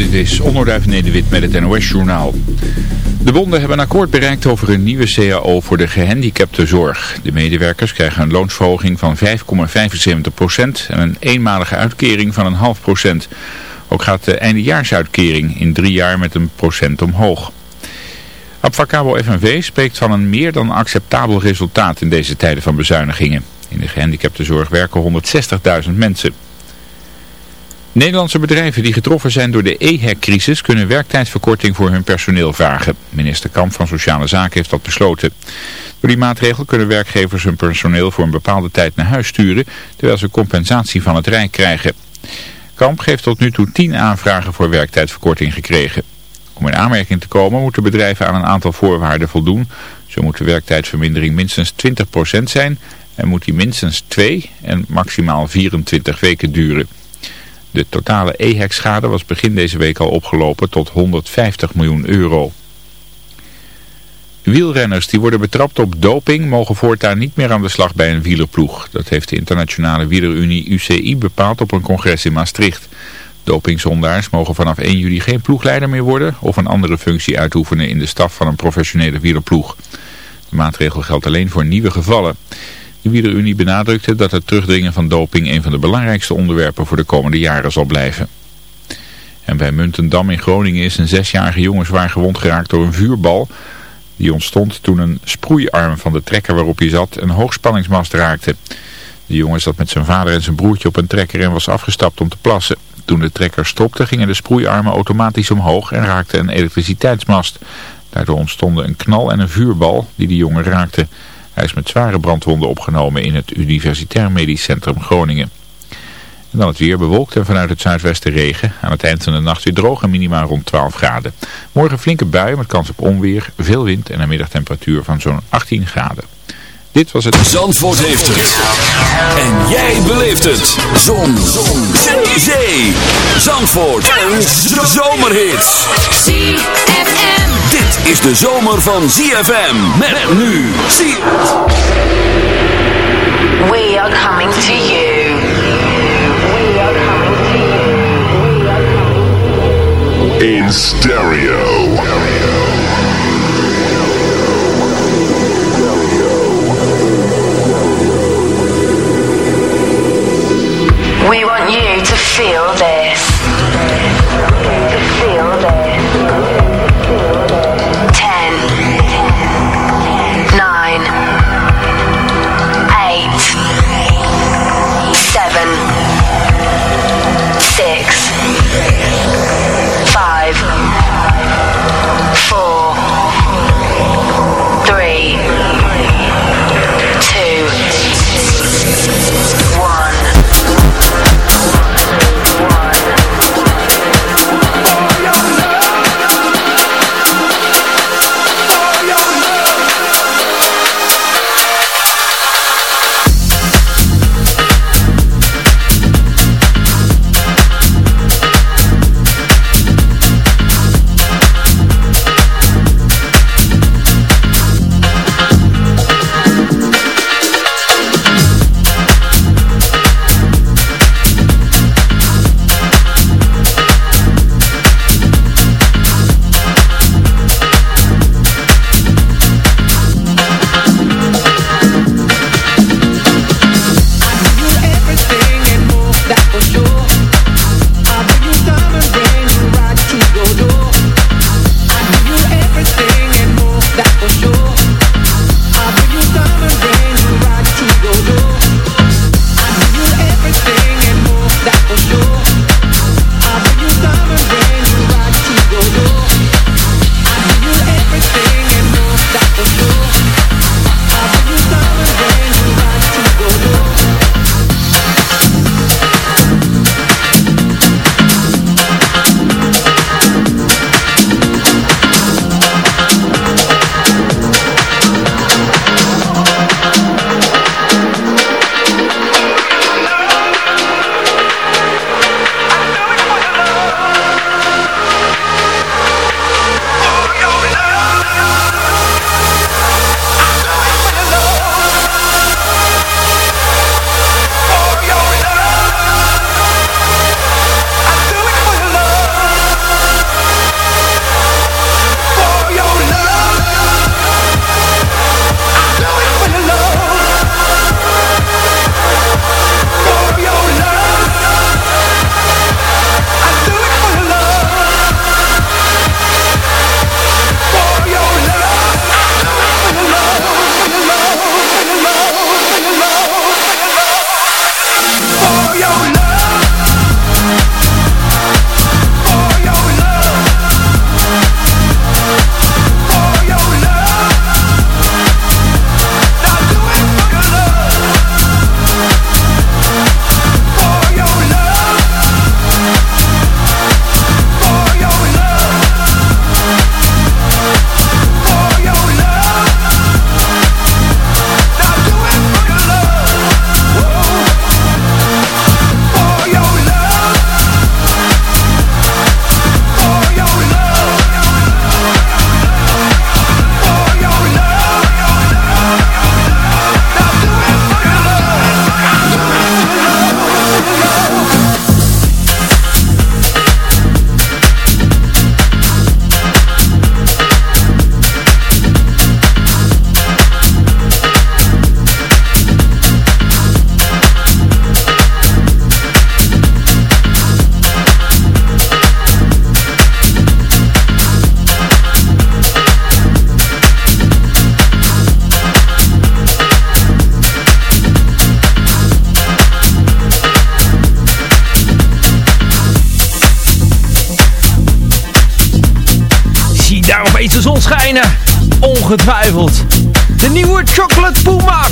Dit is Onderduif Nederwit met het NOS-journaal. De bonden hebben een akkoord bereikt over een nieuwe CAO voor de gehandicaptenzorg. De medewerkers krijgen een loonsverhoging van 5,75% en een eenmalige uitkering van een half procent. Ook gaat de eindejaarsuitkering in drie jaar met een procent omhoog. Abfacabo FNV spreekt van een meer dan acceptabel resultaat in deze tijden van bezuinigingen. In de gehandicaptenzorg werken 160.000 mensen. Nederlandse bedrijven die getroffen zijn door de EHEC-crisis kunnen werktijdverkorting voor hun personeel vragen. Minister Kamp van Sociale Zaken heeft dat besloten. Door die maatregel kunnen werkgevers hun personeel voor een bepaalde tijd naar huis sturen, terwijl ze compensatie van het Rijk krijgen. Kamp heeft tot nu toe 10 aanvragen voor werktijdverkorting gekregen. Om in aanmerking te komen moeten bedrijven aan een aantal voorwaarden voldoen. Zo moet de werktijdvermindering minstens 20% zijn en moet die minstens 2 en maximaal 24 weken duren. De totale EHEC-schade was begin deze week al opgelopen tot 150 miljoen euro. Wielrenners die worden betrapt op doping mogen voortaan niet meer aan de slag bij een wielerploeg. Dat heeft de internationale wielerunie UCI bepaald op een congres in Maastricht. Dopingzondaars mogen vanaf 1 juli geen ploegleider meer worden of een andere functie uitoefenen in de staf van een professionele wielerploeg. De maatregel geldt alleen voor nieuwe gevallen. De Wielerunie benadrukte dat het terugdringen van doping een van de belangrijkste onderwerpen voor de komende jaren zal blijven. En bij Muntendam in Groningen is een zesjarige jongen zwaar gewond geraakt door een vuurbal. Die ontstond toen een sproeiarm van de trekker waarop hij zat een hoogspanningsmast raakte. De jongen zat met zijn vader en zijn broertje op een trekker en was afgestapt om te plassen. Toen de trekker stopte gingen de sproeiarmen automatisch omhoog en raakte een elektriciteitsmast. Daardoor ontstonden een knal en een vuurbal die de jongen raakte. Hij is met zware brandwonden opgenomen in het Universitair Medisch Centrum Groningen. En dan het weer bewolkt en vanuit het zuidwesten regen. Aan het eind van de nacht weer droog en minimaal rond 12 graden. Morgen flinke buien met kans op onweer, veel wind en een middagtemperatuur van zo'n 18 graden. Dit was het... Zandvoort heeft het. En jij beleeft het. Zon. Zon. Zee. Zandvoort. Een zomerhit. ZFM. Dit is de zomer van ZFM. Met nu. Zie. We are coming to you. We are coming to you. in stereo. To feel this.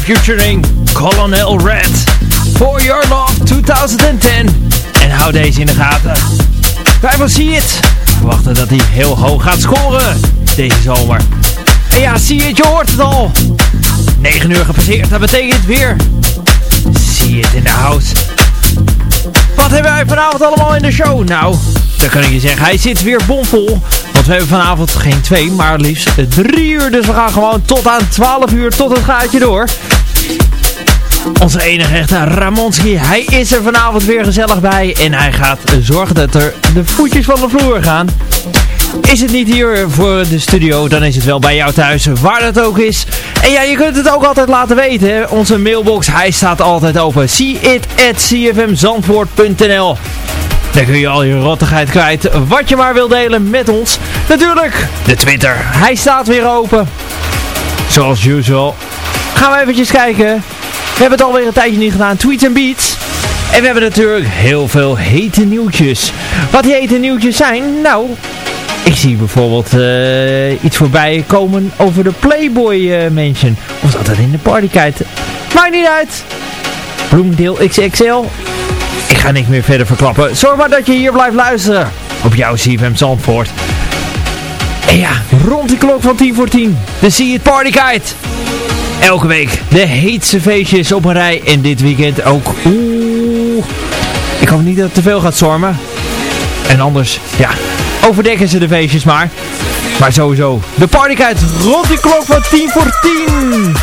Featuring Colonel Red. For Your Love 2010. En hou deze in de gaten. Wij van See It verwachten dat hij heel hoog gaat scoren deze zomer. En ja, See It, je hoort het al. 9 uur gepasseerd, dat betekent weer See It in the house. Wat hebben wij vanavond allemaal in de show? Nou, dan kan ik je zeggen, hij zit weer bomvol. Want we hebben vanavond geen twee, maar liefst drie uur. Dus we gaan gewoon tot aan 12 uur, tot het gaatje door. Onze enige echte Ramonski, hij is er vanavond weer gezellig bij. En hij gaat zorgen dat er de voetjes van de vloer gaan. Is het niet hier voor de studio, dan is het wel bij jou thuis, waar dat ook is. En ja, je kunt het ook altijd laten weten. Onze mailbox, hij staat altijd open. See it at cfmzandvoort.nl Daar kun je al je rottigheid kwijt, wat je maar wil delen met ons. Natuurlijk, de Twitter, hij staat weer open. Zoals usual. Gaan we eventjes kijken. We hebben het alweer een tijdje niet gedaan, tweets en beats. En we hebben natuurlijk heel veel hete nieuwtjes. Wat die hete nieuwtjes zijn? Nou, ik zie bijvoorbeeld uh, iets voorbij komen over de Playboy uh, Mansion. Of dat in de partykite. Maakt niet uit. Bloemdeel XXL. Ik ga niks meer verder verklappen. Zorg maar dat je hier blijft luisteren. Op jouw CFM Zandvoort. En ja, rond die klok van 10 voor 10. De See It Partykite. Elke week de heetste feestjes op een rij. En dit weekend ook. Oeh. Ik hoop niet dat het te veel gaat stormen. En anders, ja, overdekken ze de feestjes maar. Maar sowieso, de partykite rond die klok van 10 voor 10.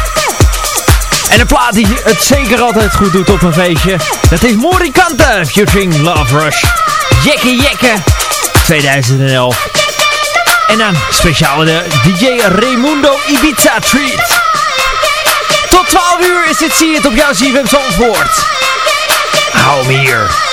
En een plaat die het zeker altijd goed doet op een feestje. Dat is Morikante featuring Love Rush. Jekke Jekke 2011. En dan speciaal de DJ Raimundo Ibiza Treat. Tot 12 uur is dit zie het op jouw CFM Zandvoort. Hou me hier.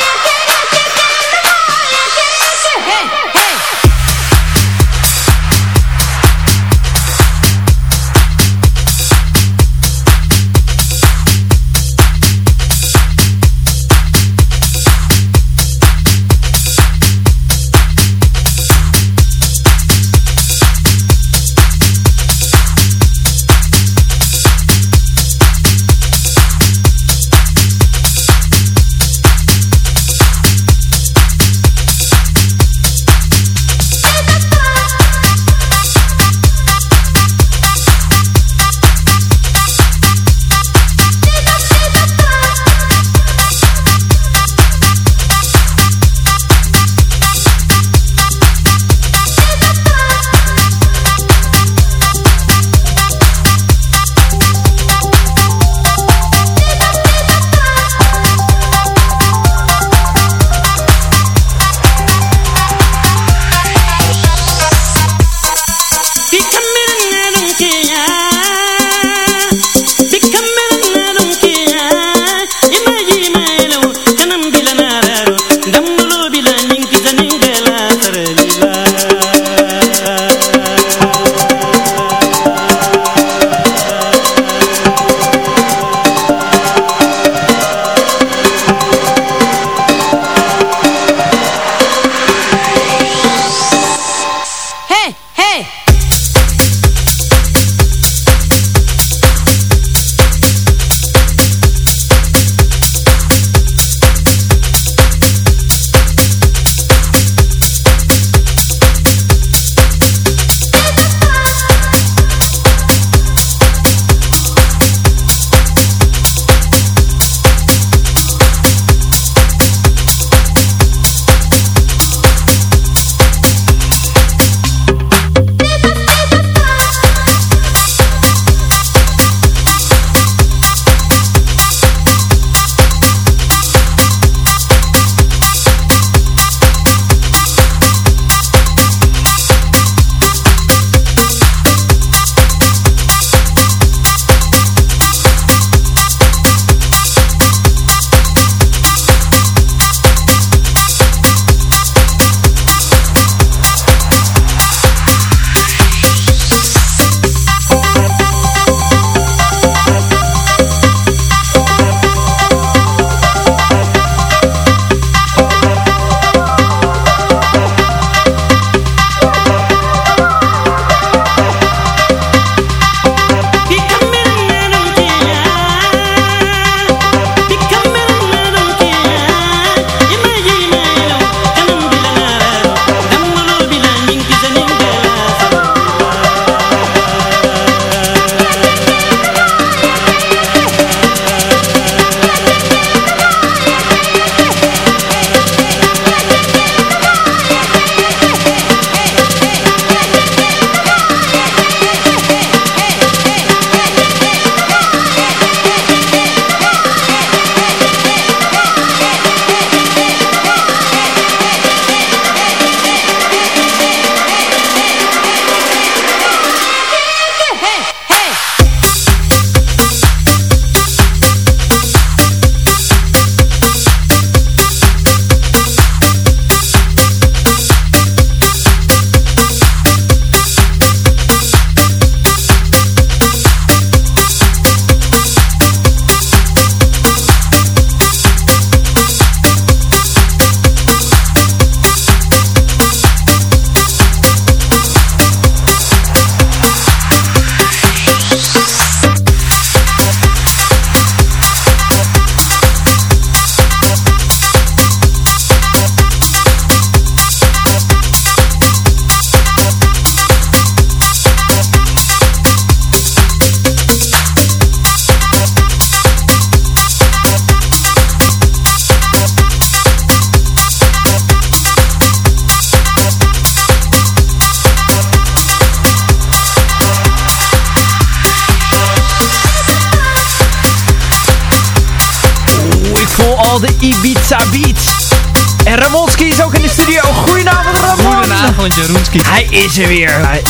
Jeroenski. Hij is er weer. Hij...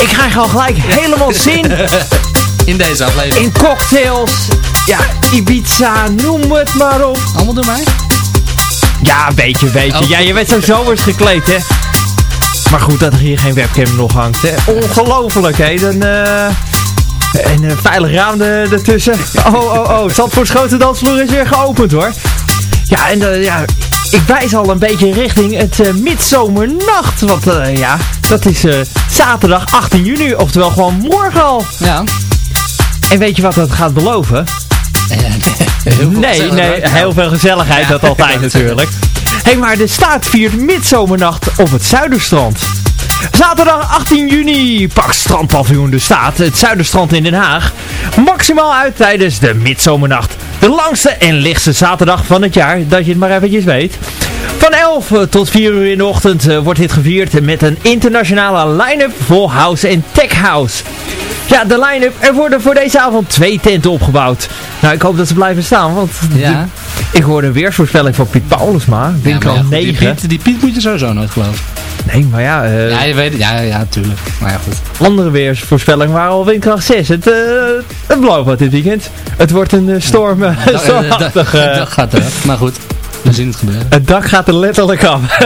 Ik krijg al gelijk helemaal zin In deze aflevering. in cocktails. Ja, Ibiza, noem het maar op. Allemaal door mij? Ja, een beetje, een beetje. Oh. Ja, je bent zo zomers gekleed, hè. Maar goed dat er hier geen webcam nog hangt, hè. Ongelooflijk, hè. Dan, eh en een veilig raam er- ertussen. Oh, oh, oh. Zandvoorts grote dansvloer is weer geopend, hoor. Ja, en eh, ja, ik wijs al een beetje richting het eh, midzomernacht. Want eh, ja, dat is eh, zaterdag 18 juni, oftewel gewoon morgen al. Ja. En weet je wat dat gaat beloven? Heel veel Nee, nee, heel veel gezelligheid, Ja, dat altijd natuurlijk. Hé, hey, maar de staat viert midzomernacht op het Zuiderstrand. Zaterdag 18 juni pakt strandpaviljoen de staat, het Zuiderstrand in Den Haag, maximaal uit tijdens de midzomernacht. De langste en lichtste zaterdag van het jaar, dat je het maar eventjes weet. Van 11 tot 4 uur in de ochtend eh, wordt dit gevierd met een internationale line-up vol house en tech house. Ja, de line-up. Er worden voor deze avond twee tenten opgebouwd. Nou, ik hoop dat ze blijven staan, want Ja. ik hoorde een weersvoorspelling van Piet Paulusma. Ja, Winkel maar ja, goed, 9. Die Piet, die Piet moet je sowieso nooit geloven. Nee, maar ja, eh, Ja, je weet het. Ja, ja, tuurlijk. Maar ja, goed. andere weersvoorspellingen waren al windkracht 6. Het, eh het wat dit weekend. Het wordt een eh, storm, stormachtig. eh, dat gaat er. Maar goed, we zien het gebeuren. Het dak gaat er letterlijk af.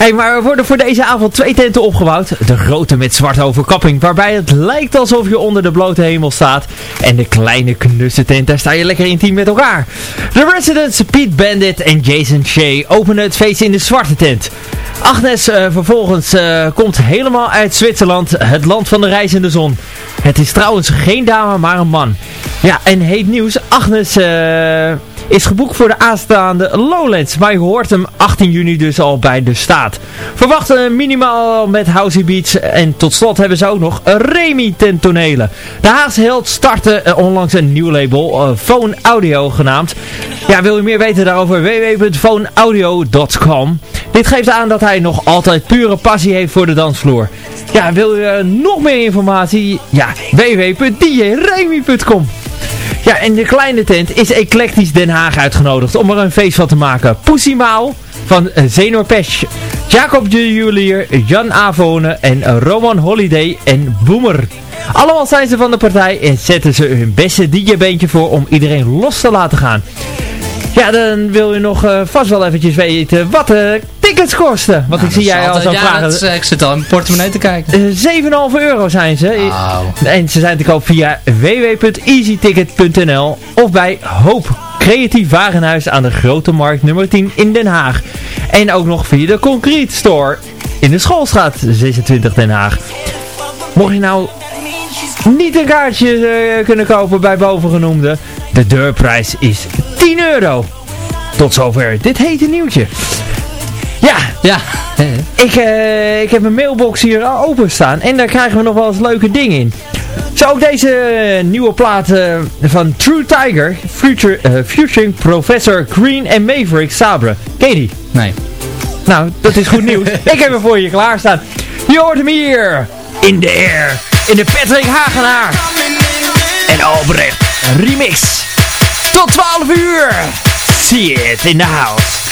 hey, maar er worden voor deze avond twee tenten opgebouwd. De grote met zwarte overkapping, waarbij het lijkt alsof je onder de blote hemel staat. En de kleine knusse tent, daar sta je lekker intiem met elkaar. De Residents, Pete Bandit en Jason Shea openen het feest in de zwarte tent. Agnes eh, vervolgens eh, komt helemaal uit Zwitserland, het land van de reizende zon. Het is trouwens geen dame, maar een man. Ja, en heet nieuws, Agnes... eh, is geboekt voor de aanstaande Lowlands. Maar je hoort hem 18 juni dus al bij de staat. Verwacht eh, minimaal met Housey Beats. En tot slot hebben ze ook nog Remy ten tonele. De Haagse held startte eh, onlangs een nieuw label. eh, Phone Audio genaamd. Ja, wil je meer weten daarover? www.phoneaudio.com Dit geeft aan dat hij nog altijd pure passie heeft voor de dansvloer. Ja, wil je nog meer informatie? Ja, www.djremy.com ja, en de kleine tent is Eclectisch Den Haag uitgenodigd om er een feest van te maken. Pussy Maal van eh, Zenor Pesch, Jacob de Julier, Jan Avone en Roman Holiday en Boomer. Allemaal zijn ze van de partij en zetten ze hun beste DJ-beentje voor om iedereen los te laten gaan. Ja, dan wil je nog eh, vast wel eventjes weten wat de tickets kosten. Want ik zie jij al zo ja, vragen. is, eh, ik zit al in portemonnee te kijken. Eh, 7,5 euro zijn ze. Wauw. En ze zijn te koop via www.easyticket.nl of bij Hoop Creatief Warenhuis aan de Grote Markt nummer 10 in Den Haag. En ook nog via de Concrete Store in de Schoolstraat 26 Den Haag. Mocht je nou niet een kaartje eh, kunnen kopen bij bovengenoemde, de deurprijs is 10 euro. Tot zover dit hete nieuwtje. Ja, Ja. ik, eh, ik heb mijn mailbox hier openstaan en daar krijgen we nog wel eens leuke dingen in. Zo ook deze nieuwe plaat eh, van True Tiger, future, eh, featuring Professor Green en Maverick Sabre. Ken je die? Nee. Nou, dat is goed nieuws. ik heb hem voor je klaarstaan. Je hoort hem hier, in de air, in de Patrick Hagenaar en Albrecht remix. Tot 12 uur. See it in the house.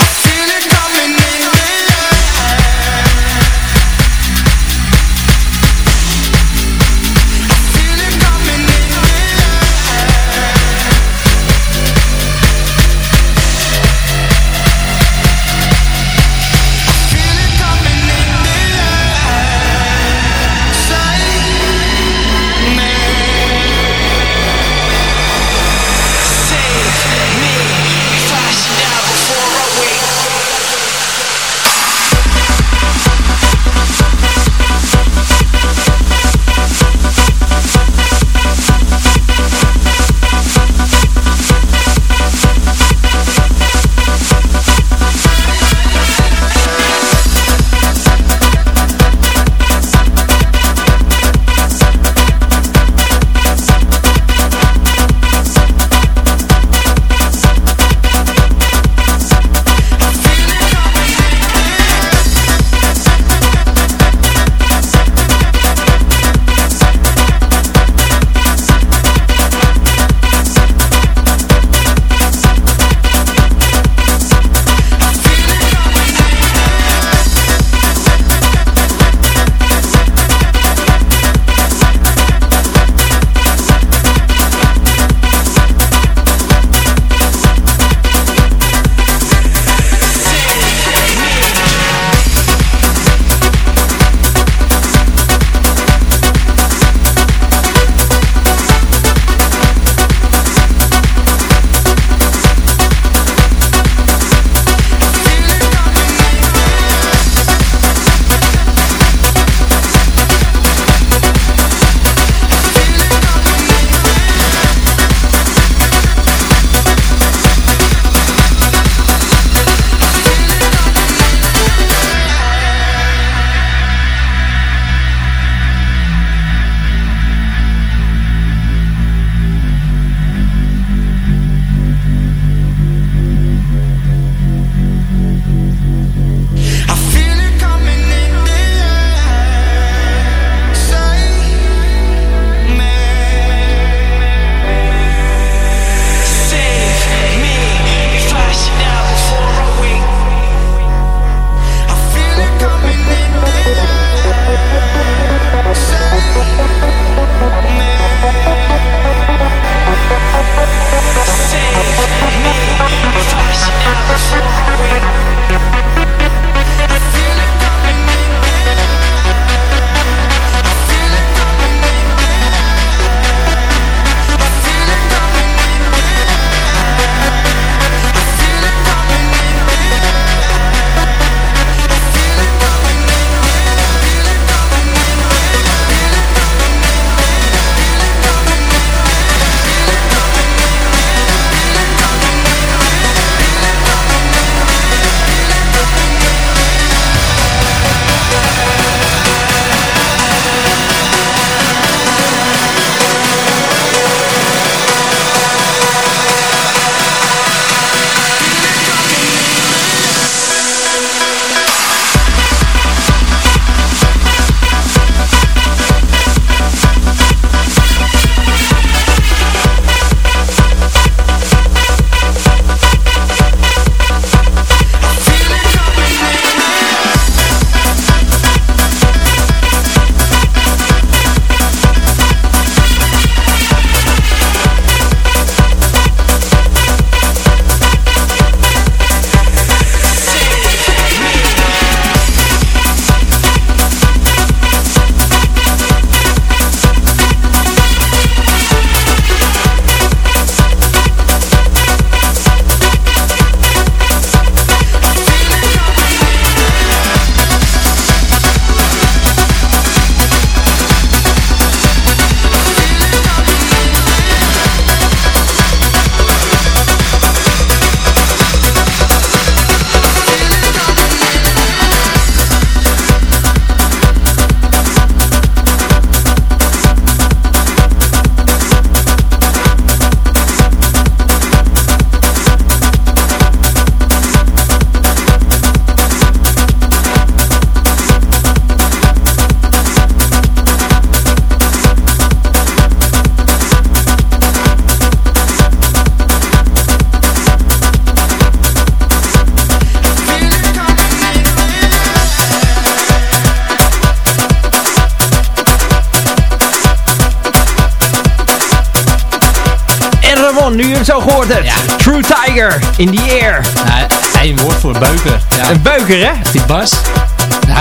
Nu je hem zo gehoord hebt. Ja. True Tiger, in the air. Ja, één woord voor beuker. Ja. Een beuker, hè? Die bas.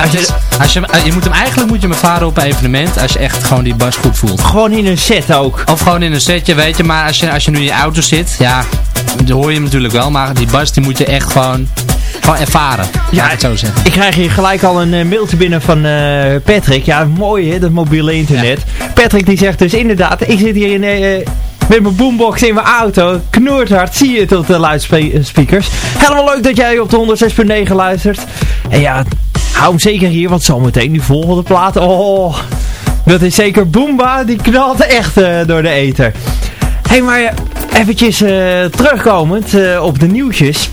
Als je- als je, je moet hem eigenlijk moet je hem varen op een evenement als je echt gewoon die bas goed voelt. Gewoon in een set ook. Of gewoon in een setje, weet je. Maar als je, als je nu in je auto zit, ja, dan hoor je hem natuurlijk wel. Maar die bas die moet je echt gewoon, gewoon ervaren. Ja, ik het zo zeggen. Ik krijg hier gelijk al een eh, mailtje binnen van eh, Patrick. Ja, mooi hè, dat mobiele internet. Patrick die zegt dus inderdaad, ik zit hier in, eh, met mijn boombox in mijn auto. Knoert hard, zie je het op de luidspeakers. Helemaal leuk dat jij op de 106.9 luistert. En ja, hou hem zeker hier, want zometeen die volgende plaat. Oh, dat is zeker Boomba, die knalt echt eh, door de ether. Hé, hey, maar eventjes eh, terugkomend eh, op de nieuwtjes.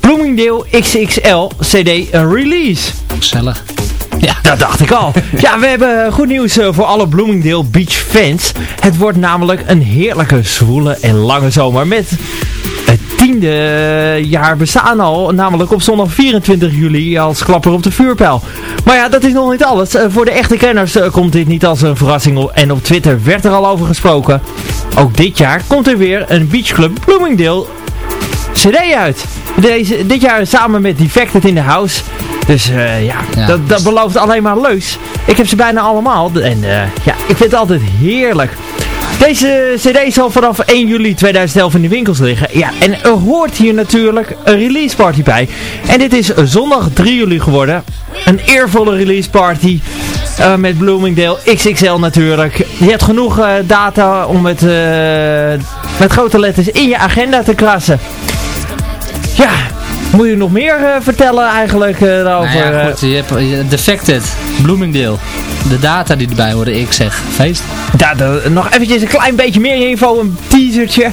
Bloomingdale XXL CD release. Gezellig. Ja. Dat dacht ik al. Ja, we hebben goed nieuws eh, voor alle Bloomingdale Beach fans. Het wordt namelijk een heerlijke, zwoele en lange zomer met het tiende jaar bestaan al. Namelijk op zondag 24 juli als klapper op de vuurpijl. Maar ja, dat is nog niet alles. Eh, Voor de echte kenners eh, komt dit niet als een verrassing. En op Twitter werd er al over gesproken. Ook dit jaar komt er weer een beachclub Bloomingdale CD uit. Deze, dit jaar samen met Defected in the House. Dus eh, ja, Ja. Dat, dat belooft alleen maar leuks. Ik heb ze bijna allemaal. En eh, ja, ik vind het altijd heerlijk. Deze cd zal vanaf 1 juli 2011 in de winkels liggen. Ja, en er hoort hier natuurlijk een release party bij. En dit is zondag 3 juli geworden. Een eervolle release party. eh, met Bloomingdale XXL natuurlijk. Je hebt genoeg data om het met grote letters in je agenda te krassen. Ja, moet je nog meer eh, vertellen eigenlijk eh, daarover? Nou ja, goed, je hebt Defected, Bloomingdale. De data die erbij horen, ik zeg feest. Nog eventjes een klein beetje meer info, een teasertje.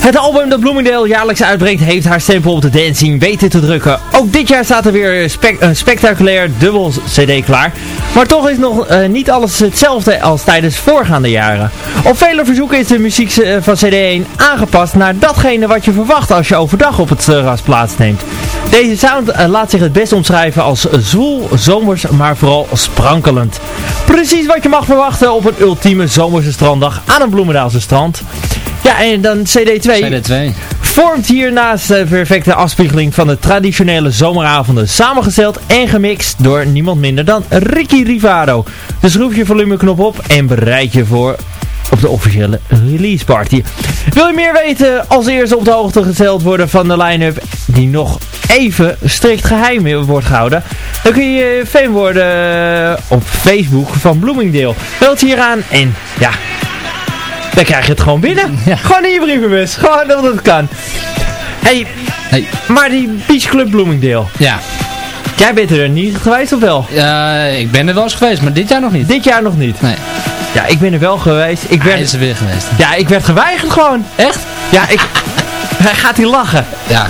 Het album dat Bloomingdale jaarlijks uitbrengt heeft haar stempel op de dancing weten te drukken. Ook dit jaar staat er weer een spectaculair dubbel cd klaar. Maar toch is nog eh, niet alles hetzelfde als tijdens voorgaande jaren. Op vele verzoeken is de muziek van cd1 aangepast naar datgene wat je verwacht als je overdag op het terras plaatsneemt. Deze sound eh, laat zich het best omschrijven als zwoel, zomers, maar vooral sprankelend. Precies wat je mag verwachten op een ultieme zomerse stranddag aan een Bloemendaalse strand. Ja, en dan CD2 CD2. vormt hiernaast de perfecte afspiegeling van de traditionele zomeravonden. Samengesteld en gemixt door niemand minder dan Ricky Rivado. Dus schroef je volumeknop op en bereid je voor op de officiële release party. Wil je meer weten als eerste op de hoogte gesteld worden van de line-up die nog even strikt geheim wordt gehouden? Dan kun je fan worden op Facebook van Bloomingdale. Meld je hier aan en ja, dan krijg je het gewoon binnen. Ja. Gewoon in je brievenbus. Gewoon dat het kan. Hey, Hey, maar die Beach Club Bloomingdale. ja. Jij bent er niet geweest of wel? Eh, ik ben er wel eens geweest, maar dit jaar nog niet. Dit jaar nog niet. Nee, Ja, ik ben er wel geweest. Ik hij werd, is er weer geweest. ja, ik werd geweigerd gewoon. Echt? Ja, ik... Hij gaat hier lachen. Ja,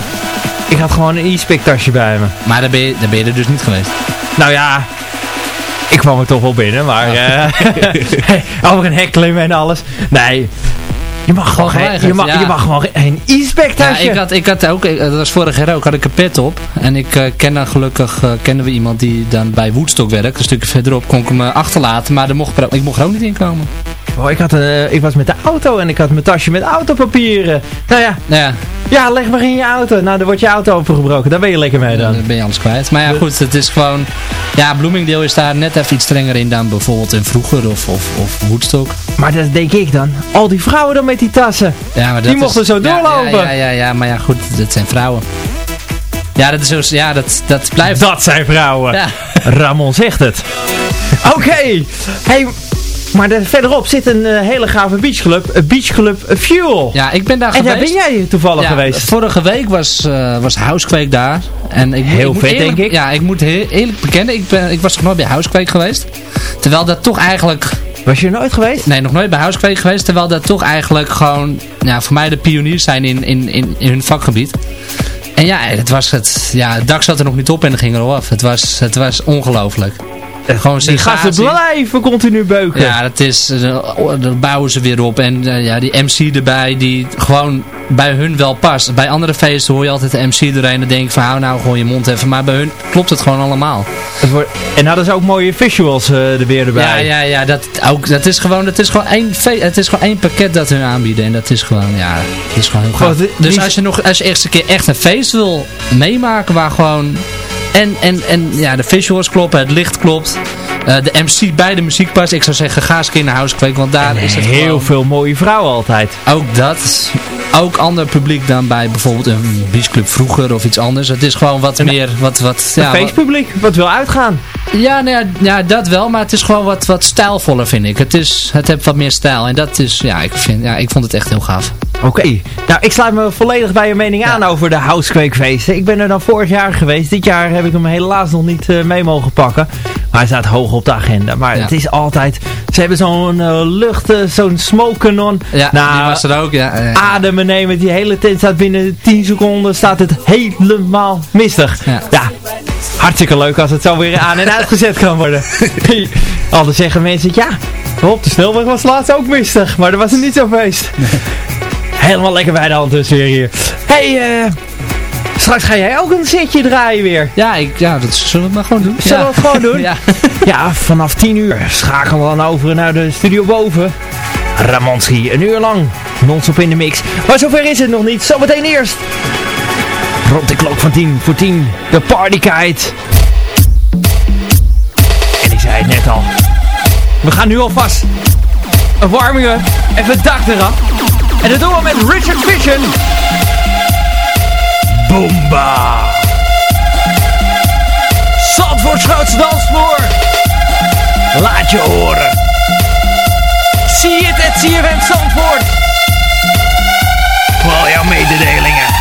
Ik had gewoon een tasje bij me. maar daar ben, je, daar ben je er dus niet geweest. Nou ja, ik kwam er toch wel binnen, maar eh, over een hek klimmen en alles. Nee, je mag gewoon, geen, je mag, ja. je mag gewoon geen e-spec Ja, ik had, ik had ook, ik- dat was vorig jaar ook, had ik een pet op. En ik uh, ken dan gelukkig, eh, kennen we iemand die dan bij Woodstock werkt. Een stukje verderop kon ik hem eh, achterlaten, maar mocht, ik mocht er ook niet in komen. Oh, ik, had eh, ik was met de auto en ik had mijn tasje met autopapieren. Nou ja, ja, ja, leg maar in je auto. Nou, dan wordt je auto opengebroken. Daar ben je lekker mee dan. dan ben je alles kwijt. Maar ja, goed, het is gewoon... Ja, Bloomingdale is daar net even iets strenger in dan bijvoorbeeld in vroeger of, of, of Woodstock. Maar dat denk ik dan. Al die vrouwen dan met die tassen. Ja, maar dat Die mochten is- zo doorlopen. Ja, ja, ja, ja, maar ja, goed, dat zijn vrouwen. Ja, dat is zo, ja, dat, dat blijft... Dat zijn vrouwen. Ja. Ramon zegt het. Oké. Hey, maar er verderop zit een eh, hele gave beachclub. Een beachclub Fuel. ja, ik ben daar en daar geweest. ben jij toevallig Ja, geweest. Vorige week was, eh was Housequake daar. En ik Heel ik vet, eerlijk- denk ik. Ja, ik moet eerlijk bekennen, ik, ben, ik was nog nooit bij Housequake geweest. Terwijl dat toch eigenlijk... Was je er nooit geweest? Nee, nog nooit bij Housequake geweest. Terwijl dat toch eigenlijk gewoon... Ja, voor mij de pioniers zijn in, in, in, in hun vakgebied. En ja, het was het... Ja, het dak zat er nog niet op en het ging er al af. Het was, het was ongelooflijk. Gewoon Die gasten blijven continu beuken. Ja, dat is, eh, daar bouwen ze weer op. En eh, ja, die MC erbij, die gewoon bij hun wel past. Bij andere feesten hoor je altijd de MC erin en dan denk ik van hou nou gewoon je mond even. Maar bij hun klopt het gewoon allemaal. Het wordt, en hadden ze ook mooie visuals uh, er weer erbij. Ja, ja, ja. Dat, ook, dat is gewoon, dat is gewoon één, het is gewoon één pakket dat hun aanbieden. En dat is gewoon, ja, dat is gewoon heel gaaf. dus als je nog als je eerste keer echt een feest wil meemaken waar gewoon... En, en, en ja, de visuals kloppen, het licht klopt. Uh, de MC bij de muziekpas. Ik zou zeggen, ga eens in naar House want daar is het Heel veel mooie vrouwen altijd. Ook dat. Ook ander publiek dan bij bijvoorbeeld een beachclub vroeger of iets anders. Het is gewoon wat meer... Wat, wat, ja, feestpubliek, wat wil uitgaan. Ja, nou ja, ja, dat wel. Maar het is gewoon wat, wat stijlvoller, vind ik. Het, is, het heeft wat meer stijl. En dat is, ja, ik, vind, ja, ik vond het echt heel gaaf. Oké. Nou, ik sluit me volledig bij je mening aan over de Housekweekfeesten. Ik ben er dan vorig jaar geweest. Dit jaar heb ik hem helaas nog niet uh, mee mogen pakken. Maar hij staat hoog op de agenda. Maar het is altijd... Ze hebben zo'n uh, lucht, uh, zo'n smoke Ja, nou, die was er ook. Ja, ja. Ademen nemen. Die hele tent staat binnen 10 seconden staat het helemaal mistig. ja hartstikke leuk als het zo weer aan en uitgezet kan worden. Anders zeggen mensen, ja, op de snelweg was laatst ook mistig, maar dat was het niet zo feest. Helemaal lekker bij de hand dus weer hier. hey, eh... Straks ga jij ook een zitje draaien weer. Ja, ik, ja dat zullen we maar gewoon doen. Zullen we het gewoon doen? ja. ja, vanaf 10 uur schakelen we dan over naar de studio boven. Ramonski, een uur lang. Non-stop in de mix. Maar zover is het nog niet. Zometeen eerst Rond de klok van 10 voor 10. De partykite. En ik zei het net al. We gaan nu alvast een warming Even dak eraf. En dat doen we met Richard Vision. Boomba. Zandvoorts grootste dansvloer. Laat je horen. Zie het, het zie je Zandvoort. Voor al jouw mededelingen.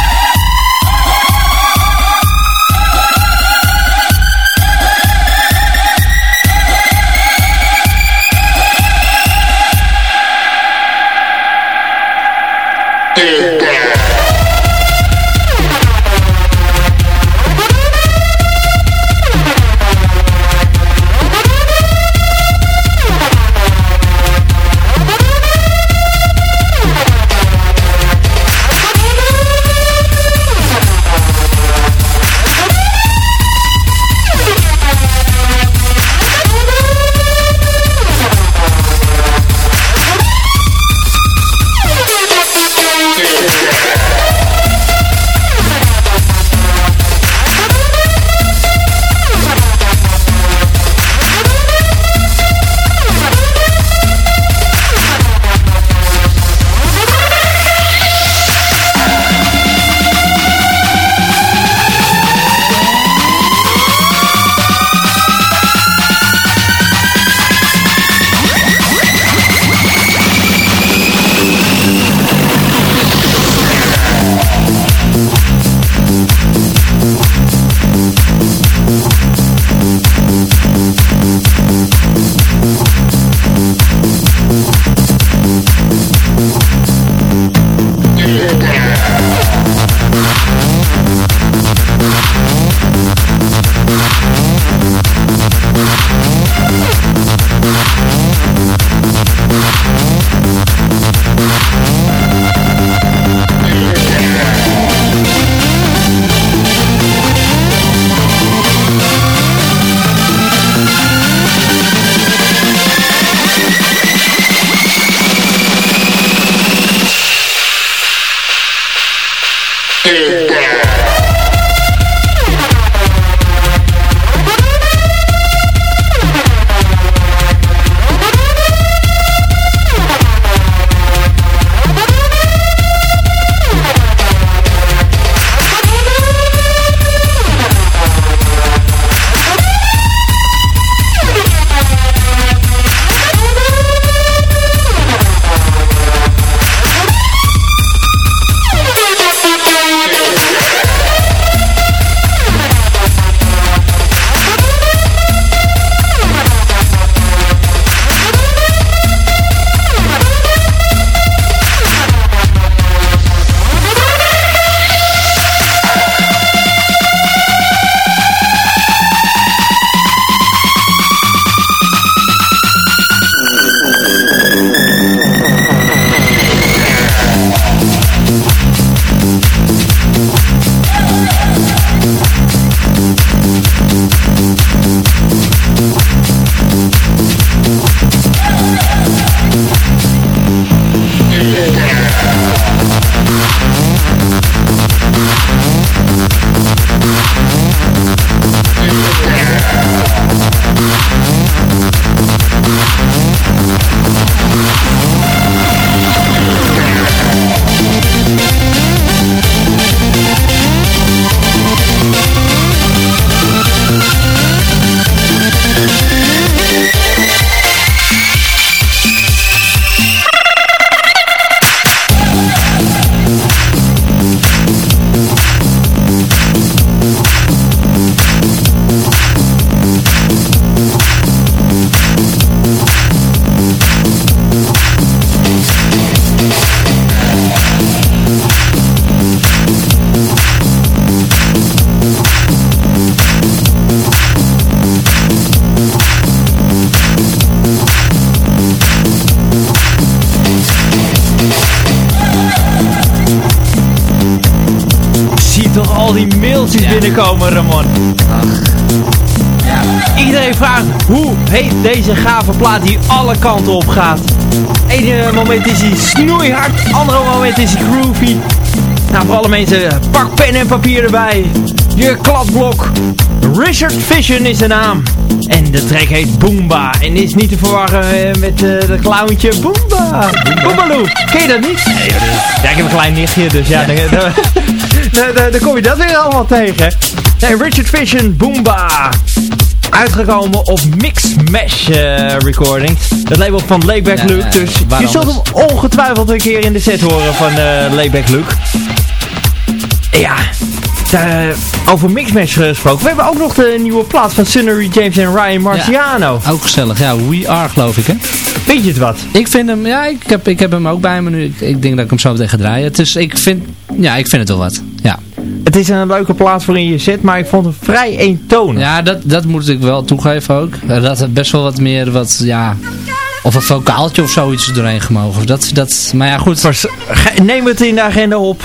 Ramon. Iedereen vraagt, hoe heet deze gave plaat die alle kanten op gaat? Ene moment is hij snoeihard, andere moment is hij groovy. Nou, voor alle mensen, pak pen en papier erbij. Je kladblok. Richard Vision is de naam. En de track heet Boomba. En is niet te verwarren eh, met uh, de clowntje Boomba. Boombaloo. Ken je dat niet? Nee, ja, ik heb een klein nichtje, dus ja, dan, dan, dan, dan kom je dat weer allemaal tegen. Nee, Richard Vision, Boomba uitgekomen op Mix Mesh uh, Recordings. Het label van Layback ja, Luke. Dus je zult hem ongetwijfeld een keer in de set horen van uh, Layback Luke. Ja, daar, over Mixmatch gesproken. We hebben ook nog de nieuwe plaat van Sunnery James en Ryan Marciano. Ja, ook gezellig. Ja, We Are geloof ik hè. Vind je het wat? Ik vind hem, ja, ik heb, ik heb hem ook bij me nu. Ik, ik denk dat ik hem zo meteen ga draaien. Is, ik vind, ja, ik vind het wel wat. Ja. Het is een leuke plaat voor in je set, maar ik vond het vrij eentonig. Ja, dat, dat moet ik wel toegeven ook. Dat het best wel wat meer, wat, ja... Of een vocaaltje of zoiets er doorheen gemogen. Dat, dat, maar ja, goed. Neem het in de agenda op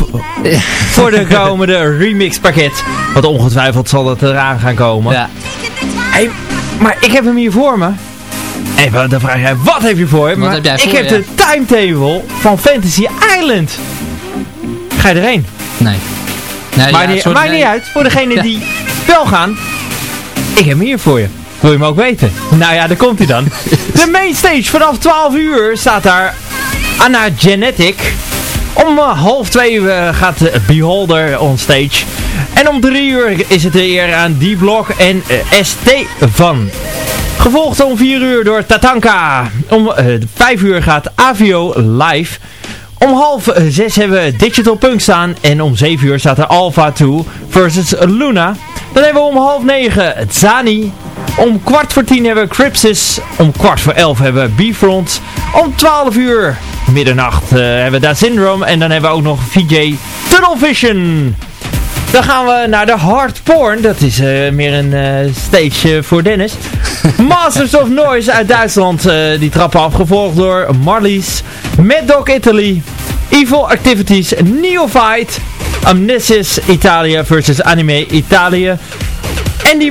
voor de komende remix pakket. Want ongetwijfeld zal het eraan gaan komen. Ja. Hey, maar ik heb hem hier voor me. Even, dan vraag jij, wat heb je voor heb jij voor, ik heb de timetable van Fantasy Island. Ga je erheen? Nee. Nee maar ja, niet, maakt niet uit. Voor degene die wel gaan. Ik heb hem hier voor je. Wil je hem ook weten? Nou ja, daar komt hij dan. De mainstage vanaf 12 uur staat daar Anna Genetic. Om uh, half twee uh, gaat Beholder on stage. En om drie uur is het de eer aan D-Block en uh, ST van. Gevolgd om 4 uur door Tatanka. Om 5 uur gaat Avio live. Om half 6 hebben we Digital Punk staan. En om 7 uur staat er Alpha 2 versus Luna. Dan hebben we om half 9 Zani om kwart voor tien hebben we Crypsis. Om kwart voor elf hebben we B-Front. Om twaalf uur middernacht uh, hebben we Da Syndrome. En dan hebben we ook nog VJ Tunnel Vision. Dan gaan we naar de Hard Porn. Dat is uh, meer een uh, stage voor Dennis. Masters of Noise uit Duitsland. die trappen af. Gevolgd door Marlies. Mad Dog Italy. Evil Activities. Neophyte. Amnesis Italia versus Anime Italië.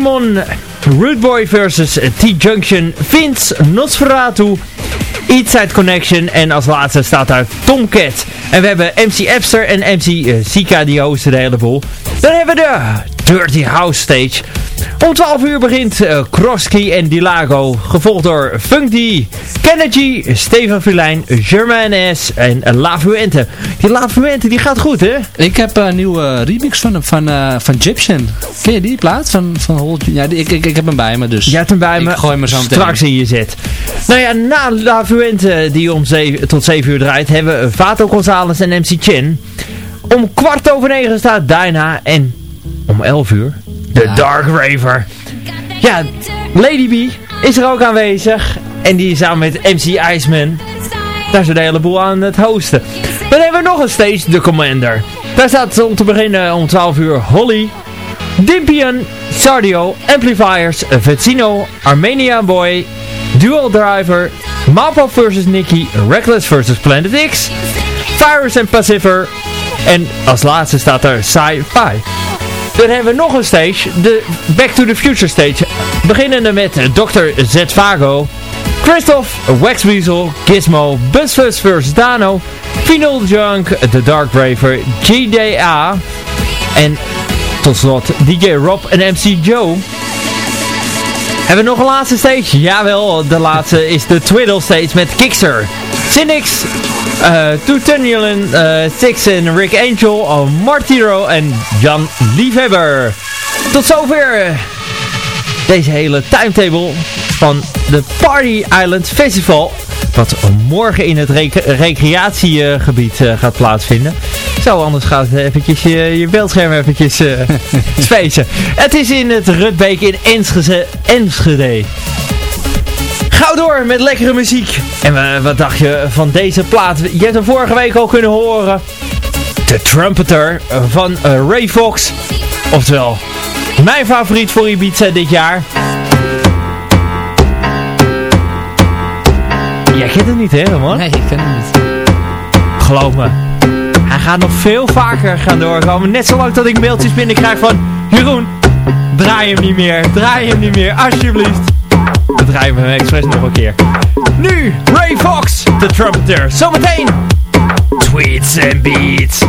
Mon. Root Boy versus T-Junction, Vince, Nosferatu, Eatside Connection en als laatste staat daar Tomcat. En we hebben MC Epster en MC uh, Sika die hosten de hele boel. Dan hebben we de Dirty House Stage. Om 12 uur begint uh, Krosky en Dilago, gevolgd door Funk D, Kennedy, Stefan Filijn, Germain S en La Fuente. Die La Fuente die gaat goed hè? Ik heb een nieuwe remix van, van, uh, van Egyptian. Ken je die plaat? Van, van ja, ik, ik, ik heb hem bij me dus. Jij hebt hem bij ik me. gooi me zo Straks in je zet. Nou ja, na La Fuente die om 7, tot 7 uur draait, hebben we Vato Gonzalez en MC Chin. Om kwart over negen staat Dyna en om 11 uur de Dark Raver. Ja, Lady B is er ook aanwezig. En die is samen met MC Iceman. Daar is de hele boel aan het hosten. Dan hebben we nog een stage, de Commander. Daar staat om te beginnen om 12 uur Holly, Dimpian, Sardio, Amplifiers, Vecino, Armenia Boy, Dual Driver, Mapo vs Nicky, Reckless vs Planet X, Virus en Pacifier. En als laatste staat er Sci-Fi. Dan hebben we nog een stage, de Back to the Future stage. Beginnende met Dr. Z Vago, Christoph, Waxweasel, Gizmo, Buzzfuzz vs Dano, Final Junk, The Dark Braver, GDA en tot slot DJ Rob en MC Joe. Hebben we nog een laatste stage? Jawel, de laatste is de Twiddle stage met Kixer. Cynics, uh, uh, Six en Rick Angel, Martiro en Jan Liefhebber. Tot zover deze hele timetable van de Party Island Festival. Wat morgen in het recreatiegebied uh, gaat plaatsvinden. Zo, anders gaat het eventjes je, je beeldscherm eventjes uh, spacen. Het is in het Rutbeek in Enschede. Enschede. Gauw door met lekkere muziek. En uh, wat dacht je van deze plaat? Je hebt hem vorige week al kunnen horen. De Trumpeter van uh, Ray Fox. Oftewel, mijn favoriet voor Ibiza dit jaar. Jij kent het niet hè man? Nee, ik ken het niet. Geloof me. Hij gaat nog veel vaker gaan doorkomen. Net zolang dat ik mailtjes binnenkrijg van... Jeroen, draai hem niet meer. Draai hem niet meer, alsjeblieft. Draaien we expres nog een keer. Nu, Ray Fox, de trumpeter. Zometeen, tweets and beats.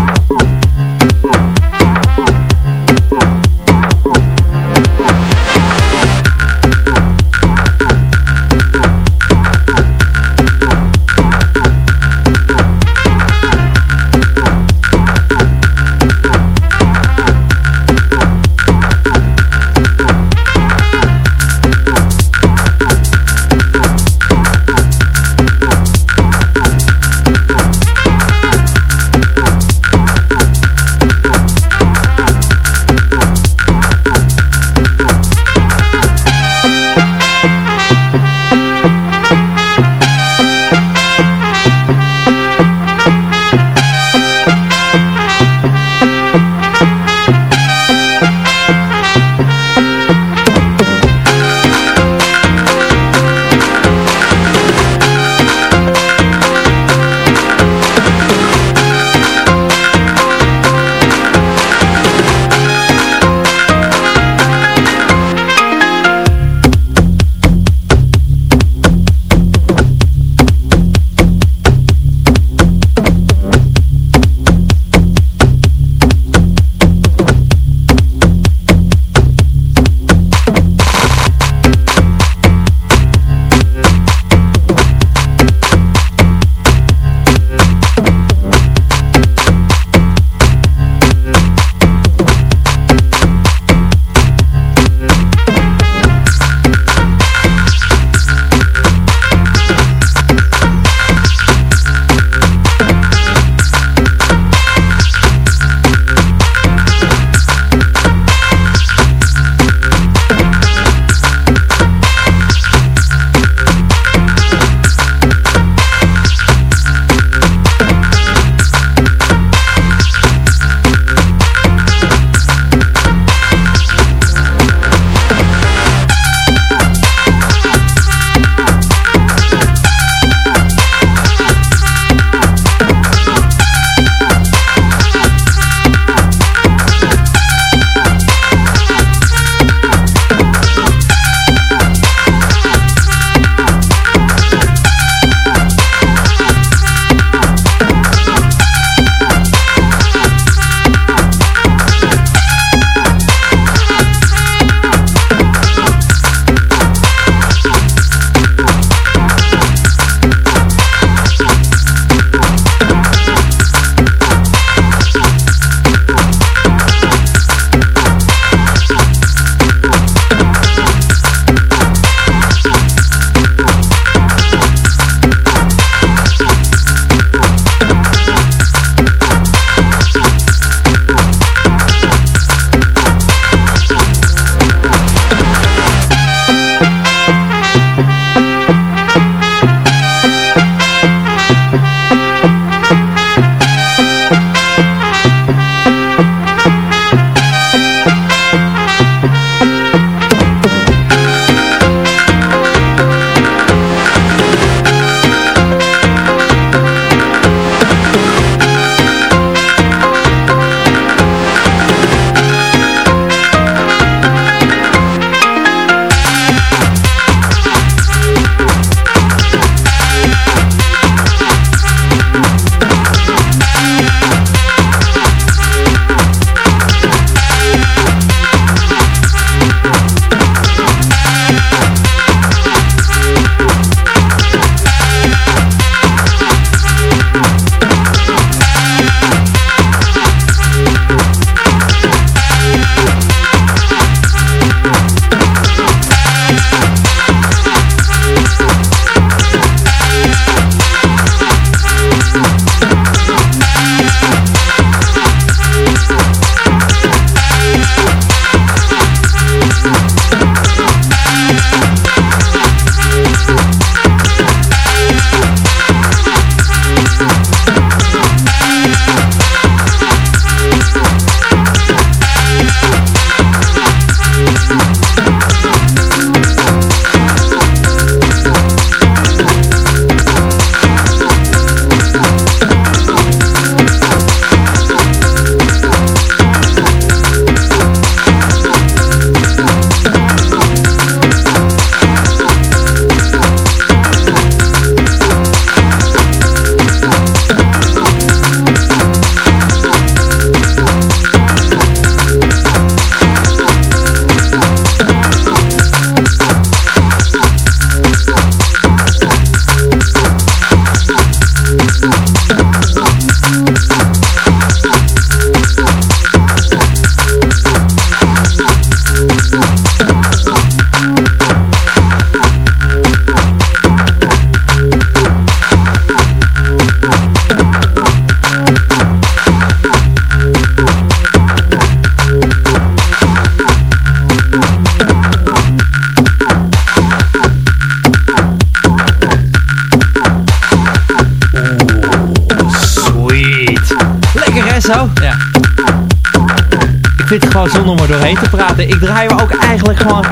Praten. Ik draai me ook eigenlijk gewoon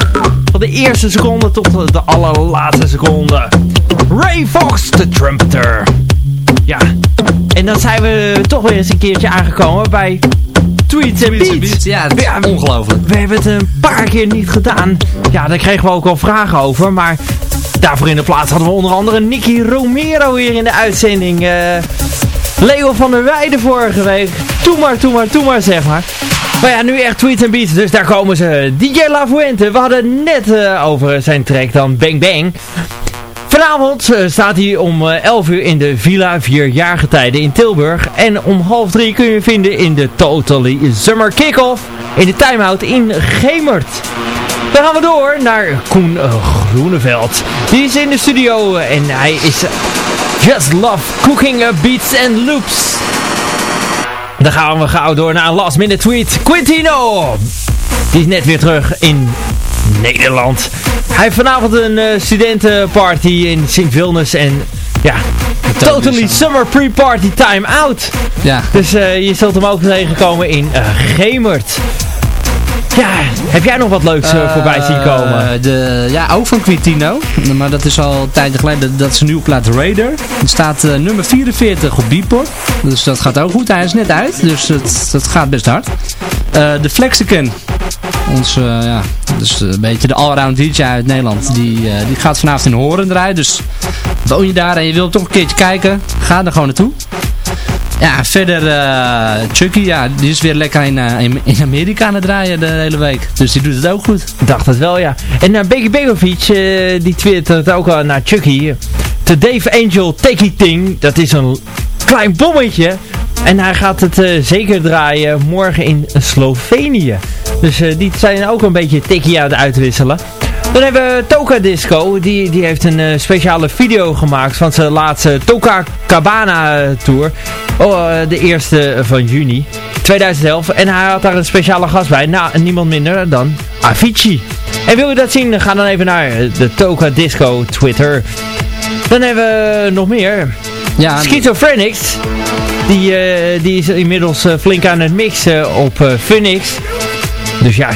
van de eerste seconde tot de allerlaatste seconde. Ray Fox, de trumpeter. Ja, en dan zijn we toch weer eens een keertje aangekomen bij Tweets and Beats. Beats, ja, het is Ja, ongelooflijk. We hebben het een paar keer niet gedaan. Ja, daar kregen we ook al vragen over. Maar daarvoor in de plaats hadden we onder andere Nicky Romero hier in de uitzending. Eh, Leo van der Weijden vorige week. Doe maar, doe maar, doe maar, zeg maar. Ja, nu echt tweets en beats, dus daar komen ze. DJ La Fuente, we hadden net eh, over zijn track dan Bang Bang. Vanavond eh, staat hij om eh, 11 uur in de Villa Vierjarige Tijden in Tilburg. En om half drie kun je vinden in de Totally Summer Kickoff in de Timeout in Gemert. Dan gaan we door naar Koen eh, Groeneveld. Die is in de studio eh, en hij is eh, Just Love Cooking eh, Beats and Loops. Dan gaan we gauw door naar een last minute tweet. Quintino! Die is net weer terug in Nederland. Hij heeft vanavond een eh, studentenparty in Sint Wilnes en ja, Totally Summer Pre-Party Time Out. Ja. Dus eh, je zult hem ook tegenkomen in eh, Gemert. Ja, heb jij nog wat leuks eh, voorbij zien komen? Eh, de, ja, ook van Quintino. Maar dat is al een tijdje geleden. Dat is een nieuwe plaat Raider. Het staat eh, nummer 44 op Beatport. Dus dat gaat ook goed. Hij is net uit. Dus het, dat gaat best hard. De Flexicon. Ons, ja, dus een beetje de allround DJ uit Nederland. Die, die gaat vanavond in Horen draaien. Dus woon je daar en je wilt toch een keertje kijken. Ga er gewoon naartoe. Ja, verder eh, Chucky, ja, die is weer lekker in, eh, in, in Amerika aan het draaien de hele week. Dus die doet het ook goed. Dacht het wel, ja. En uh, Becky Begovic, die twittert ook al naar Chucky. De Dave Angel Take Thing, dat is een klein bommetje. En hij gaat het eh, zeker draaien morgen in Slovenië. Dus die zijn ook een beetje tikkie aan het uitwisselen. Dan hebben we Toka Disco. Die, die heeft een eh, speciale video gemaakt van zijn laatste Toka Cabana tour. Oh, eh, de eerste van juni 2011. En hij had daar een speciale gast bij. Nou, niemand minder dan Avicii. En wil je dat zien? Ga dan even naar de Toka Disco Twitter. Dan hebben we nog meer. Ja, Schizophrenics. Die, eh, die is inmiddels flink aan het mixen op Phoenix. Dus ja.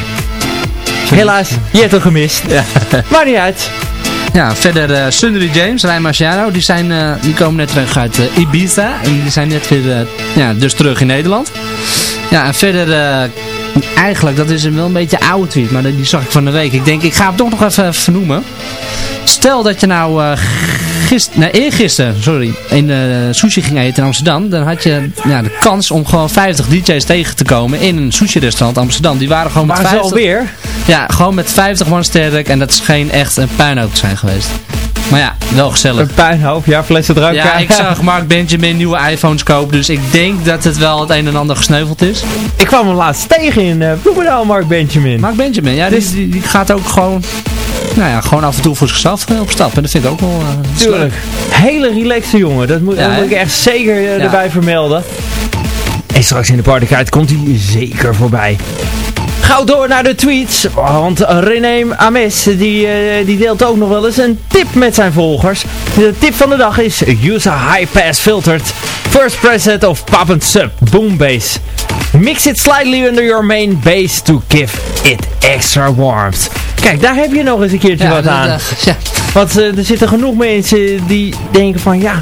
Helaas, je hebt hem gemist. Maar niet uit. Ja, verder uh, Sundry James, Rijn Marciano, die, zijn, uh, die komen net terug uit uh, Ibiza. En die zijn net weer ja, dus terug in Nederland. Ja, en verder, eigenlijk, dat is een wel een beetje oude tweet, maar die zag ik van de week. Ik denk, ik ga hem toch nog even vernoemen. Stel dat je nou gist, nee, eergisteren, sorry, in sushi ging eten in Amsterdam. Dan had je ja, de kans om gewoon 50 DJ's tegen te komen in een sushi restaurant Amsterdam. Die waren gewoon met maar 50... alweer? Ja, gewoon met 50 man sterk en dat scheen echt een puinhoop te zijn geweest. Maar ja, wel gezellig. Een puinhoop, ja, flessen drank. Ja, ik zag Mark Benjamin nieuwe iPhones kopen, dus ik denk dat het wel het een en ander gesneuveld is. Ik kwam hem laatst tegen in uh, Bloemendaal, Mark Benjamin. Mark Benjamin, ja, die, die, gaat ook gewoon, nou ja, gewoon af en toe voor zichzelf op stap. En dat vind ik ook wel... Uh, Tuurlijk. Hele relaxe jongen, dat moet, ja, dat moet ik echt zeker uh, ja. erbij vermelden. En straks in de partykite komt hij zeker voorbij. Gauw door naar de tweets, want René Ames die, uh, die deelt ook nog wel eens een tip met zijn volgers. De tip van de dag is use a high pass filtered first preset of pop and sub boom bass. Mix it slightly under your main bass to give it extra warmth. Kijk, daar heb je nog eens een keertje ja, wat aan. Ja. Want uh, er zitten genoeg mensen die denken van ja,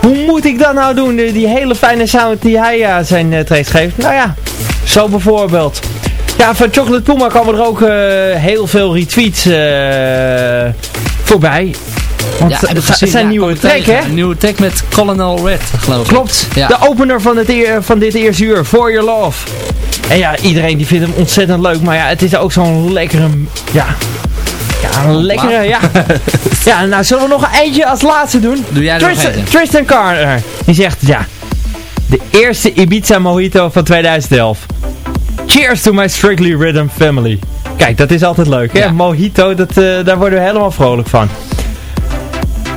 hoe moet ik dat nou doen? Die hele fijne sound die hij aan uh, zijn uh, tracks geeft. Nou ja, zo bijvoorbeeld. Ja, van Chocolate Puma komen er ook uh, heel veel retweets uh, voorbij. Want ja, het zijn ja, nieuwe track, hè? Een nieuwe track met Colonel Red, geloof ik. Klopt. Ja. De opener van, het eer, van dit eerste uur, For Your Love. En ja, iedereen die vindt hem ontzettend leuk. Maar ja, het is ook zo'n lekkere... Ja, ja, een lekkere, ja. ja, nou zullen we nog een eindje als laatste doen? Doe jij Tristan, nog Tristan Carter, die zegt, ja, de eerste Ibiza Mojito van 2011. Cheers to my Strictly Rhythm family. Kijk, dat is altijd leuk, hè? Ja. Mojito, dat, uh, daar worden we helemaal vrolijk van.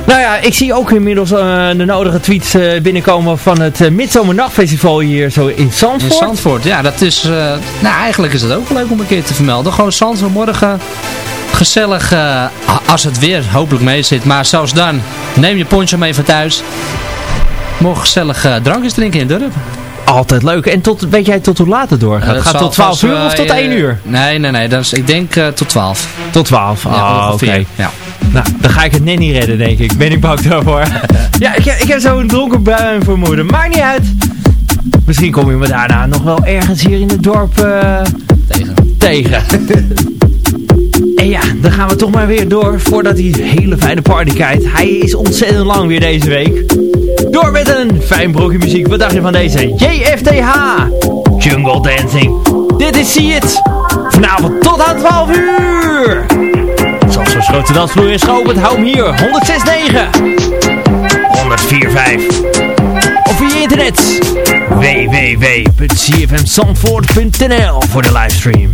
Nou ja, ik zie ook inmiddels uh, de nodige tweets uh, binnenkomen van het uh, Midzomernachtfestival hier zo in Zandvoort. In Zandvoort, ja, dat is, nou eigenlijk is het ook leuk om een keer te vermelden. Gewoon Zandvoort morgen, gezellig, als het weer hopelijk mee zit. Maar zelfs dan, neem je poncho mee van thuis. Morgen gezellig drankjes drinken in Durp. Altijd leuk. En tot, weet jij tot hoe laat het doorgaat? Eh, het gaat tot 12 vast, uur of eh, tot 1 eh, uur? Nee, nee, nee. Dat is, ik denk eh, tot 12. Tot 12. Ja, Ah, oké. Ja. Nou, dan ga ik het net niet redden, denk ik. Ben ik bang daarvoor. ja, ik, heb- ik heb zo'n dronken vermoeden. Maakt niet uit. Misschien kom je me daarna nog wel ergens hier in het dorp eh, Tegen. tegen. en ja, dan gaan we toch maar weer door voordat hij hele fijne party kijkt. Hij is ontzettend lang weer deze week. Door met een fijn brokje muziek. Wat dacht je van deze? JFTH. Jungle Dancing. Dit is See It. Vanavond tot aan 12 uur. Zoals zo'n grote dansvloer is geopend, hou hem hier. 106.9. 104.5. Of via internet. www.cfmzandvoort.nl voor de livestream.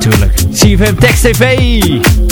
Natuurlijk CFM Text TV.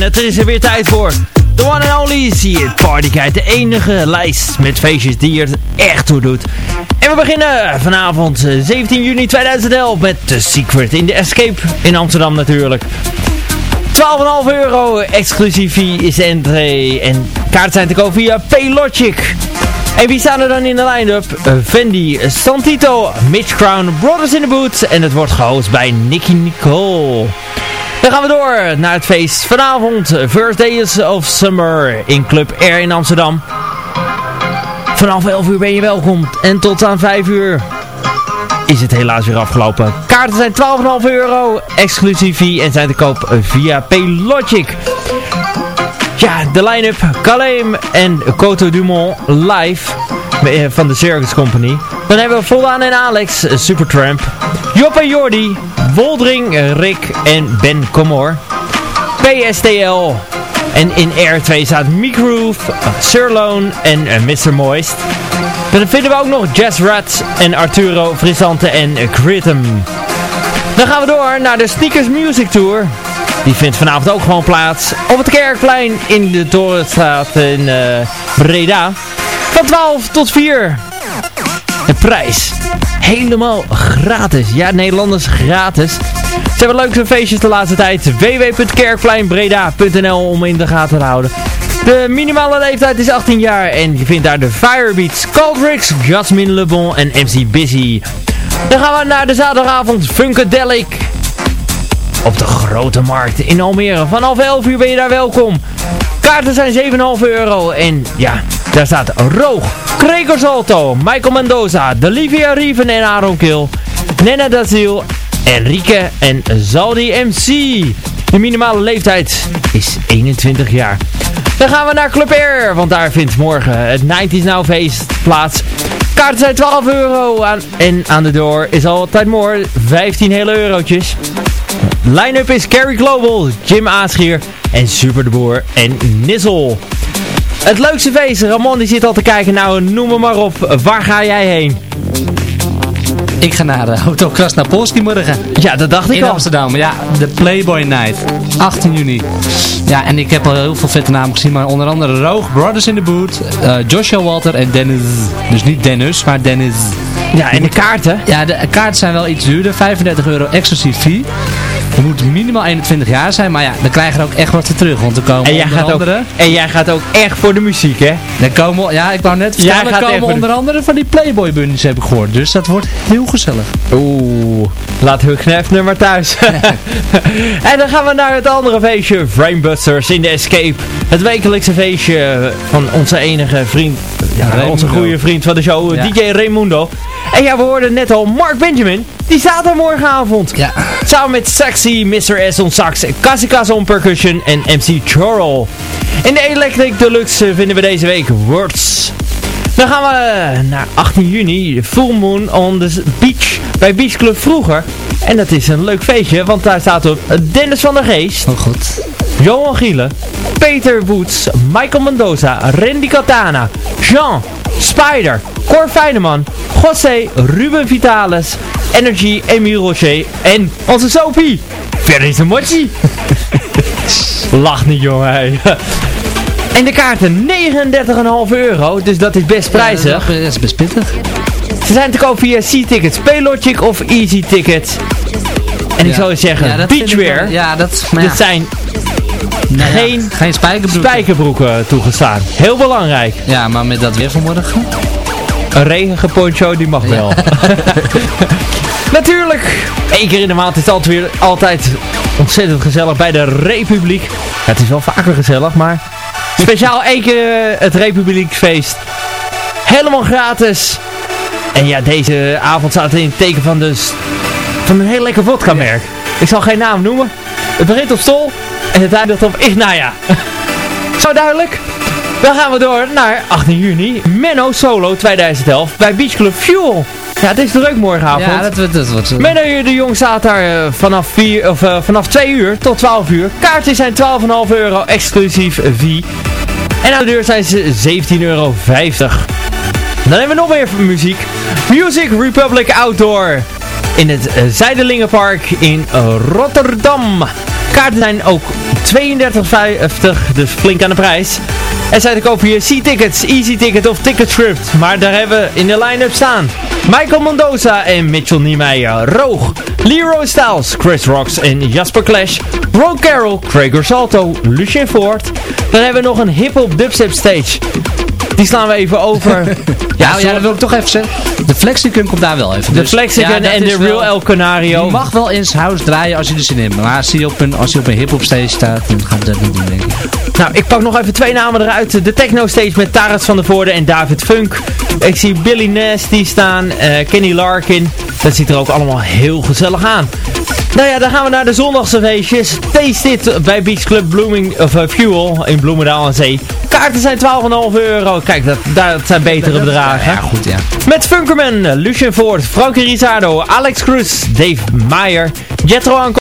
En het is er weer tijd voor. The one and only It Party Guide. De enige lijst met feestjes die er echt toe doet. En we beginnen vanavond eh, 17 juni 2011 met The Secret in de Escape in Amsterdam natuurlijk. 12,5 euro exclusief is de entree. En kaarten zijn te koop via Paylogic. En wie staan er dan in de line-up? Uh, Fendi, Santito, Mitch Crown, Brothers in the Boot. En het wordt gehost bij Nicky Nicole. Dan gaan we door naar het feest vanavond. First Days of Summer in Club Air in Amsterdam. Vanaf 11 uur ben je welkom. En tot aan 5 uur is het helaas weer afgelopen. Kaarten zijn 12,5 euro. Exclusief fee en zijn te koop via Paylogic. Ja, de line-up. En Coto Dumont live eh, van de Circus Company. Dan hebben we Voldaan en Alex, Supertramp. Job en Jordi, Woldring, Rick en Ben Comor. PSTL. En in R2 staat Migroove, Sirloon en uh, Mr. Moist. Dan vinden we ook nog Jazz Rats en Arturo Frisante en Critum. Dan gaan we door naar de Sneakers Music Tour. Die vindt vanavond ook gewoon plaats op het Kerkplein in de Torenstraat in uh, Breda. Van 12 tot 4. De prijs helemaal gratis. Ja, Nederlanders gratis. Ze hebben leuke feestjes de laatste tijd. www.kerkpleinbreda.nl om in de gaten te houden. De minimale leeftijd is 18 jaar en je vindt daar de Firebeats, Caldrix, Jasmine Le Bon en MC Busy. Dan gaan we naar de zaterdagavond Funkadelic. Op de Grote Markt in Almere. Vanaf 11 uur ben je daar welkom. Kaarten zijn 7,5 euro en ja, daar staat Roog, Gregor Salto, Michael Mendoza, Delivia Rieven en Aaron Kill, Nena Daziel, Enrique en Zaldi MC. De minimale leeftijd is 21 jaar. Dan gaan we naar Club Air, want daar vindt morgen het 90s Now feest plaats. Kaarten zijn 12 euro aan, en aan de door is altijd more 15 hele eurotjes. Line-up is Carrie Global, Jim Aaschier en Super de Boer en Nizzle. Het leukste feest, Ramon die zit al te kijken, nou noem me maar op, waar ga jij heen? Ik ga naar de Hotel Krasnapolski morgen. Ja, dat dacht ik In al. Amsterdam, ja. De Playboy Night. 18 juni. Ja, en ik heb al heel veel vette namen gezien, maar onder andere Roog, Brothers in the Boot, eh, Joshua Walter en Dennis. Dus niet Dennis, maar Dennis. Ja, en de kaarten? Ja, de kaarten zijn wel iets duurder. 35 euro exclusief fee. Je moet minimaal 21 jaar zijn, maar ja, dan krijg je er ook echt wat voor terug. Want er komen En jij, gaat ook, en jij gaat ook echt voor de muziek, hè? Er komen, ja, ik wou net Jij vertellen, er komen de- onder andere van die Playboy bunnies heb ik gehoord. Dus dat wordt heel gezellig. Oeh, laat hun knefnummer maar thuis. en dan gaan we naar het andere feestje, Framebusters in de Escape. Het wekelijkse feestje van onze enige vriend, ja, onze goede vriend van de show, Ja. DJ Raimundo. En ja, we hoorden net al Mark Benjamin, die staat er morgenavond. Ja. Samen met Sexy, Mr. S on sax, Kasikas on percussion en MC Chorrel. In de Electric Deluxe vinden we deze week Words. Dan gaan we naar 18 juni, Full Moon on the Beach bij Beach Club Vroeger. En dat is een leuk feestje, want daar staat op Dennis van der Geest, Oh goed. Johan Gielen, Peter Woods, Michael Mendoza, Randy Katana, Jean, Spider, Cor Feyneman, José, Ruben Vitalis, Energy, Emile Rocher en onze Sophie, Ferris Mochi. Lach niet jongen. hey. En de kaarten 39,5 euro, dus dat is best prijzig. Ja, dat is best pittig. Ze zijn te koop via C-Tickets, Paylogic of Easy Tickets. En ik zou zeggen, Ja, beachwear. Ja, dat... Maar Dit ja, zijn nou ja, geen geen spijkerbroek. spijkerbroeken toegestaan. Heel belangrijk. Ja, maar met dat weer vanmorgen. Een regenponcho, die mag wel. Natuurlijk, één keer in de maand is het altijd, weer, altijd ontzettend gezellig bij de Republiek. Ja, het is wel vaker gezellig, maar speciaal één keer eh, het Republiekfeest. Helemaal gratis. En ja, deze avond staat in het teken van, de, s- van een heel lekker vodka-merk. Ik zal geen naam noemen. Het begint op Stol en het eindigt op Ignaya. Zo duidelijk? Dan gaan we door naar 18 juni. Menno Solo 2011 bij Beach Club Fuel. Ja, het is druk morgenavond. Ja, dat, wordt- dat wordt... Menno de Jong staat daar eh, vanaf, 4, of, eh, vanaf 2 uur tot 12 uur. Kaarten zijn 12,5 euro exclusief fee. En aan de deur zijn ze 17,50 euro. Dan hebben we nog meer muziek. Music Republic Outdoor. In het uh, Zijdelingenpark in eh, Rotterdam. Kaarten zijn ook 32,50, dus flink aan de prijs. En zijn te koop via C-Tickets, Easy Ticket of Ticketscript. Maar daar hebben we in de line-up staan. Michael Mendoza en Mitchell Niemeyer. Roog, Leroy Styles, Chris Rocks en Jasper Clash. Ron Carroll, Gregor Salto, Lucien Ford. Dan hebben we nog een hip-hop dubstep stage. Die slaan we even over. Ja, ja, dat wil ik toch even zeggen. De Flexicon komt daar wel even. De Dus, ja, en de wel- Real El Canario. Je mag wel zijn house draaien als je er zin in hebt. Maar als hij op een, als hij op een hip-hop stage staat, dan gaat dat niet doen, denk ik. Nou, ik pak nog even twee namen eruit. De Techno Stage met Taras van der Voorde en David Funk. Ik zie Billy Nasty staan, eh, Kenny Larkin. Dat ziet er ook allemaal heel gezellig aan. Nou ja, dan gaan we naar de zondagse feestjes. Taste It bij Beach Club Blooming, of, eh, Fuel in Bloemendaal aan Zee. Kaarten zijn 12,5 euro. Kijk, dat, dat zijn betere bedragen. Ja, goed, ja. Met Funkerman, Lucien Voort, Frankie Rizardo, Alex Cruz, Dave Meyer, Jetro